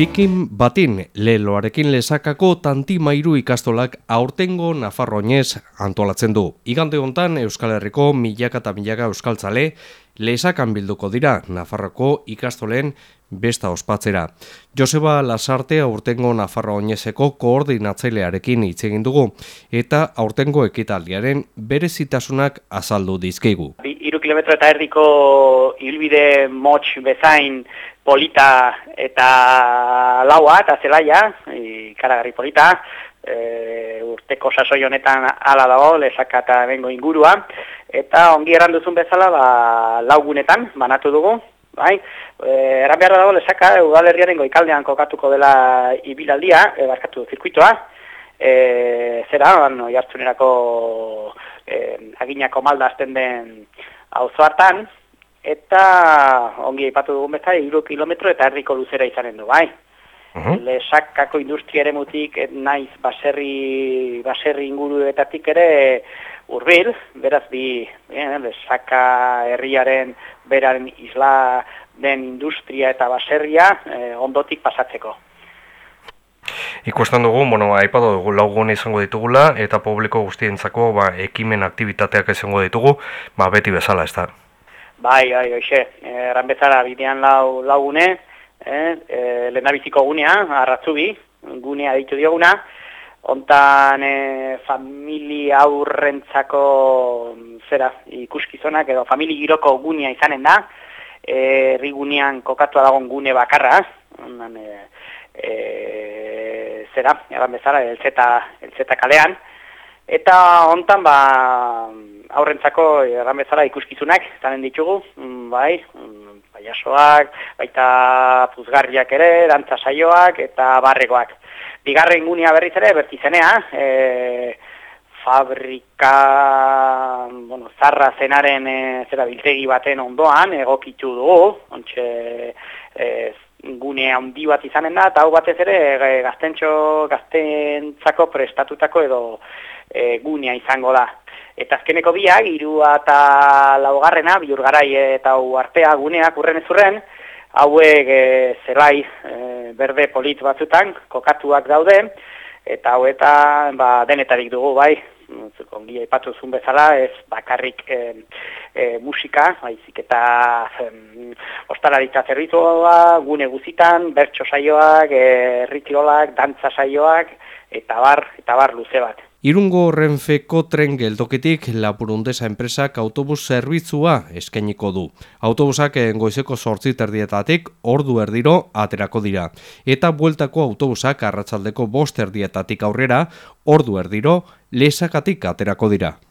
Bikin batin leloarekin lesakako tanti mairu ikastolak aurtengo Nafarroinez antolatzen du. Igande hontan Euskal Herriko milaka eta milaka euskaltzale lesakan bilduko dira Nafarroko ikastolen besta ospatzera. Joseba Lasarte aurtengo Nafarroinezeko koordinatzailearekin hitz egin dugu eta aurtengo ekitaldiaren berezitasunak azaldu dizkigu. Iru kilometro eta erdiko hilbide motx bezain polita eta laua eta zelaia, ikaragarri polita, e, urteko sasoi honetan ala dago, lesaka eta bengo ingurua, eta ongi erranduzun bezala ba, laugunetan, banatu dugu, bai, e, eran behar dago lesaka udalerriaren goikaldean kokatuko dela ibilaldia, e, barkatu zirkuitoa, e, zera, no, jartzunerako e, aginako malda azten den hau hartan, eta ongi aipatu dugun bezala iru kilometro eta erdiko luzera izanen du, bai. Uh Lesakako industria ere mutik, naiz baserri, baserri inguruetatik ere urbil, beraz bi, eh, lesaka herriaren beraren isla den industria eta baserria eh, ondotik pasatzeko. Ikusten dugu, bueno, aipatu dugu laugune izango ditugula eta publiko guztientzako ba, ekimen aktivitateak izango ditugu, ba, beti bezala, ez da. Bai, bai, oixe, erran bezala bidean lau, laugune, eh, e, lehenabiziko gunea, arratzubi, gunea ditu dioguna, ontan e, familia aurrentzako zera ikuskizonak edo famili giroko gunea izanen da, e, erri gunean kokatu dagoen gune bakarra, ondan, e, e, zera, erran bezala, elzeta, elzeta kalean, eta ontan ba, aurrentzako erran bezala ikuskizunak zanen ditugu, mm, bai, mm, paiasoak, baita puzgarriak ere, dantza saioak eta barregoak. Bigarren gunia berriz ere, bertizenea, e, fabrika, bueno, zarra zenaren e, zera biltegi baten ondoan, egokitu dugu, ontxe, e, gune handi bat izanen da, eta hau batez ere e, gaztentxo, gaztentzako prestatutako edo e, gunea izango da. Eta azkeneko biak, irua eta laugarrena, biurgarai eta hau artea guneak urren ezurren, hauek e, zelai e, berde polit batzutan, kokatuak daude, eta hau eta ba, denetarik dugu, bai, ongi aipatu zuen bezala, ez bakarrik e, e, musika, baizik eta e, ostalaritza zerritua, gune guzitan, bertso saioak, e, ritolak, dantza saioak, eta bar, eta bar luze bat. Irungo Renfeko tren geltoketik Lapurundesa enpresak autobus zerbitzua eskainiko du. Autobusak goizeko sortzi terdietatik ordu erdiro aterako dira. Eta bueltako autobusak arratsaldeko bost erdietatik aurrera ordu erdiro lesakatik aterako dira.